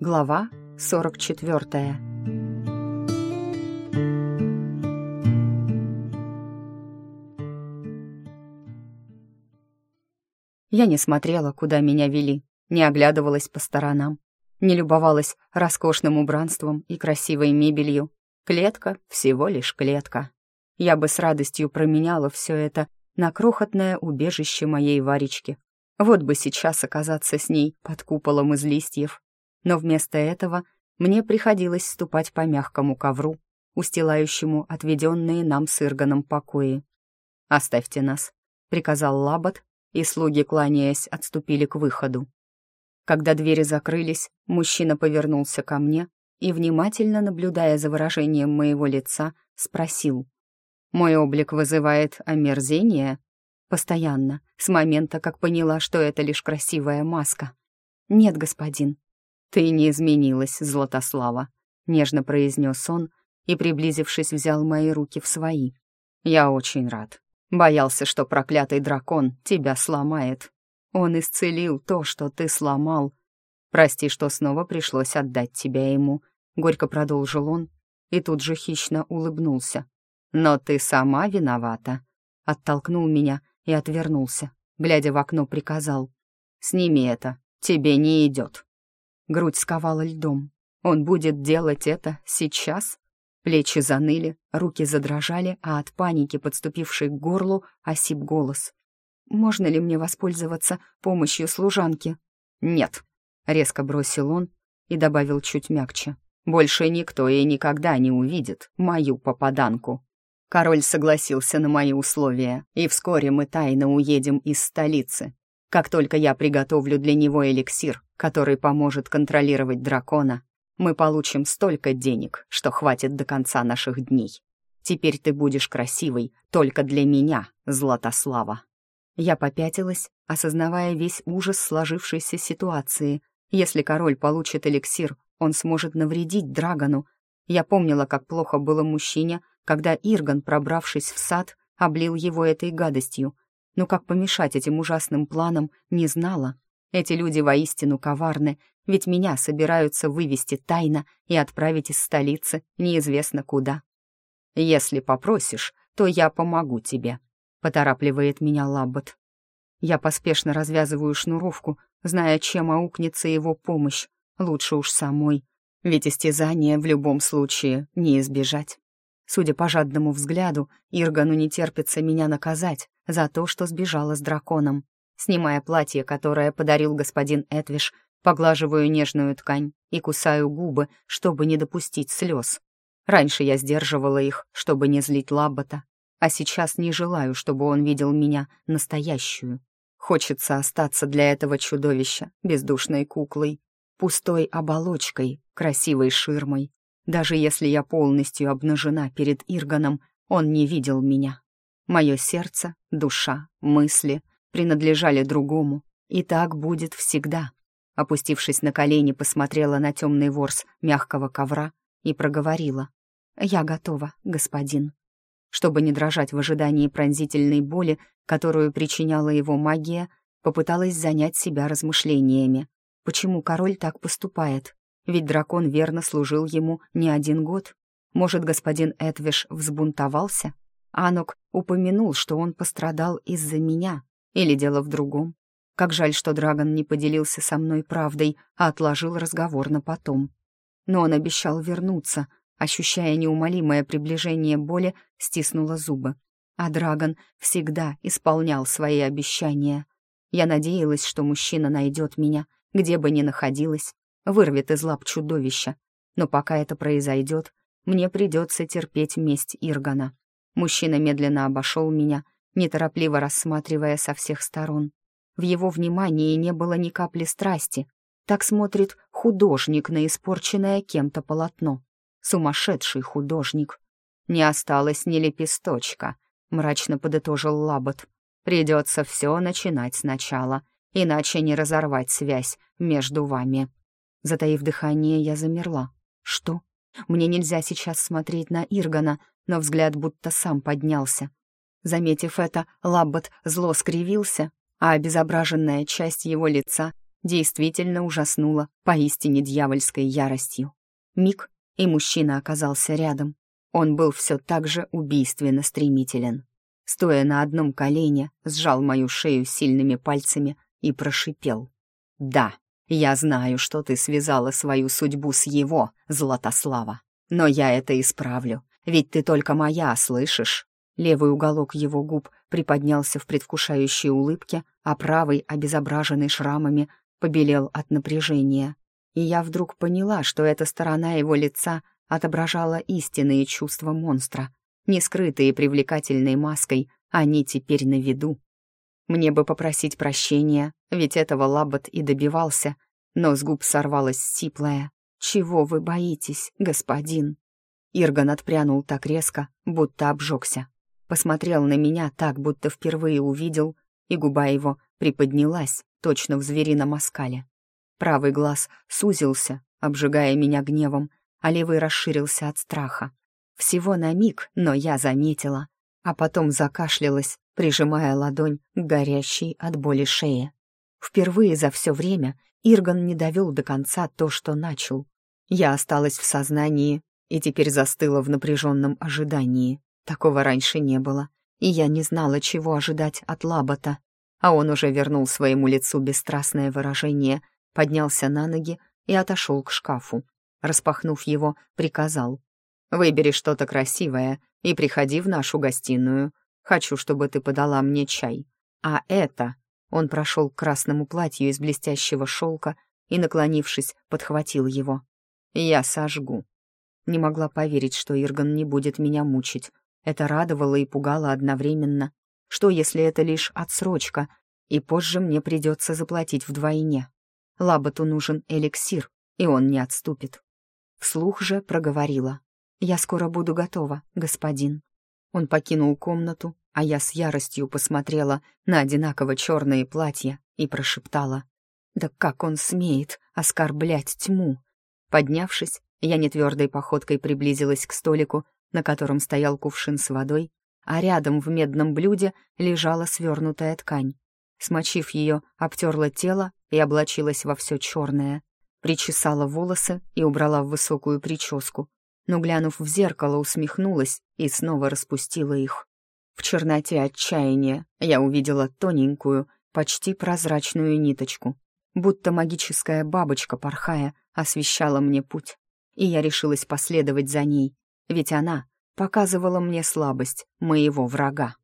Глава 44 Я не смотрела, куда меня вели, не оглядывалась по сторонам, не любовалась роскошным убранством и красивой мебелью. Клетка — всего лишь клетка. Я бы с радостью променяла все это на крохотное убежище моей Варечки. Вот бы сейчас оказаться с ней под куполом из листьев. Но вместо этого мне приходилось ступать по мягкому ковру, устилающему отведенные нам с Ирганом покои. «Оставьте нас», — приказал Лабот, и слуги, кланяясь, отступили к выходу. Когда двери закрылись, мужчина повернулся ко мне и, внимательно наблюдая за выражением моего лица, спросил. «Мой облик вызывает омерзение?» «Постоянно, с момента, как поняла, что это лишь красивая маска». «Нет, господин». «Ты не изменилась, Златослава», — нежно произнес он и, приблизившись, взял мои руки в свои. «Я очень рад. Боялся, что проклятый дракон тебя сломает. Он исцелил то, что ты сломал. Прости, что снова пришлось отдать тебя ему», — горько продолжил он и тут же хищно улыбнулся. «Но ты сама виновата». Оттолкнул меня и отвернулся. Глядя в окно, приказал. «Сними это, тебе не идет». Грудь сковала льдом. Он будет делать это сейчас? Плечи заныли, руки задрожали, а от паники, подступившей к горлу, осип голос. «Можно ли мне воспользоваться помощью служанки?» «Нет», — резко бросил он и добавил чуть мягче. «Больше никто и никогда не увидит мою попаданку». Король согласился на мои условия, и вскоре мы тайно уедем из столицы. Как только я приготовлю для него эликсир, который поможет контролировать дракона, мы получим столько денег, что хватит до конца наших дней. Теперь ты будешь красивой только для меня, Златослава». Я попятилась, осознавая весь ужас сложившейся ситуации. Если король получит эликсир, он сможет навредить Драгону. Я помнила, как плохо было мужчине, когда Ирган, пробравшись в сад, облил его этой гадостью. Но как помешать этим ужасным планам, не знала. Эти люди воистину коварны, ведь меня собираются вывести тайно и отправить из столицы неизвестно куда. «Если попросишь, то я помогу тебе», — поторапливает меня Лаббот. Я поспешно развязываю шнуровку, зная, чем аукнется его помощь. Лучше уж самой, ведь истязания в любом случае не избежать. Судя по жадному взгляду, Иргану не терпится меня наказать за то, что сбежала с драконом. Снимая платье, которое подарил господин Этвиш, поглаживаю нежную ткань и кусаю губы, чтобы не допустить слез. Раньше я сдерживала их, чтобы не злить Лаббата, а сейчас не желаю, чтобы он видел меня настоящую. Хочется остаться для этого чудовища бездушной куклой, пустой оболочкой, красивой ширмой. Даже если я полностью обнажена перед Ирганом, он не видел меня. Мое сердце, душа, мысли принадлежали другому, и так будет всегда. Опустившись на колени, посмотрела на темный ворс мягкого ковра и проговорила. «Я готова, господин». Чтобы не дрожать в ожидании пронзительной боли, которую причиняла его магия, попыталась занять себя размышлениями. Почему король так поступает? Ведь дракон верно служил ему не один год. Может, господин Эдвиш взбунтовался? Анок упомянул, что он пострадал из-за меня. Или дело в другом? Как жаль, что Драгон не поделился со мной правдой, а отложил разговор на потом. Но он обещал вернуться, ощущая неумолимое приближение боли, стиснула зубы. А Драгон всегда исполнял свои обещания. Я надеялась, что мужчина найдет меня, где бы ни находилась, вырвет из лап чудовища. Но пока это произойдет, мне придется терпеть месть Иргана. Мужчина медленно обошел меня, неторопливо рассматривая со всех сторон. В его внимании не было ни капли страсти. Так смотрит художник на испорченное кем-то полотно. Сумасшедший художник. «Не осталось ни лепесточка», — мрачно подытожил Лабот. «Придется все начинать сначала, иначе не разорвать связь между вами». Затаив дыхание, я замерла. «Что? Мне нельзя сейчас смотреть на Иргана, но взгляд будто сам поднялся. Заметив это, Лаббот зло скривился, а обезображенная часть его лица действительно ужаснула поистине дьявольской яростью. Миг, и мужчина оказался рядом. Он был все так же убийственно стремителен. Стоя на одном колене, сжал мою шею сильными пальцами и прошипел. «Да, я знаю, что ты связала свою судьбу с его, Златослава. Но я это исправлю, ведь ты только моя, слышишь?» Левый уголок его губ приподнялся в предвкушающей улыбке, а правый, обезображенный шрамами, побелел от напряжения. И я вдруг поняла, что эта сторона его лица отображала истинные чувства монстра. Не скрытые привлекательной маской, они теперь на виду. Мне бы попросить прощения, ведь этого Лабот и добивался, но с губ сорвалась сиплая. «Чего вы боитесь, господин?» Ирган отпрянул так резко, будто обжегся посмотрел на меня так, будто впервые увидел, и губа его приподнялась, точно в зверином оскале. Правый глаз сузился, обжигая меня гневом, а левый расширился от страха. Всего на миг, но я заметила, а потом закашлялась, прижимая ладонь к горящей от боли шее. Впервые за все время Ирган не довел до конца то, что начал. Я осталась в сознании и теперь застыла в напряженном ожидании. Такого раньше не было, и я не знала, чего ожидать от Лабота. А он уже вернул своему лицу бесстрастное выражение, поднялся на ноги и отошел к шкафу. Распахнув его, приказал. «Выбери что-то красивое и приходи в нашу гостиную. Хочу, чтобы ты подала мне чай. А это...» Он прошел к красному платью из блестящего шелка и, наклонившись, подхватил его. «Я сожгу». Не могла поверить, что Ирган не будет меня мучить, это радовало и пугало одновременно. Что, если это лишь отсрочка, и позже мне придется заплатить вдвойне? Лаботу нужен эликсир, и он не отступит. Вслух же проговорила. «Я скоро буду готова, господин». Он покинул комнату, а я с яростью посмотрела на одинаково черные платья и прошептала. «Да как он смеет оскорблять тьму?» Поднявшись, я нетвердой походкой приблизилась к столику на котором стоял кувшин с водой, а рядом в медном блюде лежала свернутая ткань. Смочив ее, обтерла тело и облачилась во все черное. Причесала волосы и убрала в высокую прическу, но, глянув в зеркало, усмехнулась и снова распустила их. В черноте отчаяния я увидела тоненькую, почти прозрачную ниточку, будто магическая бабочка, порхая, освещала мне путь, и я решилась последовать за ней, ведь она показывала мне слабость моего врага.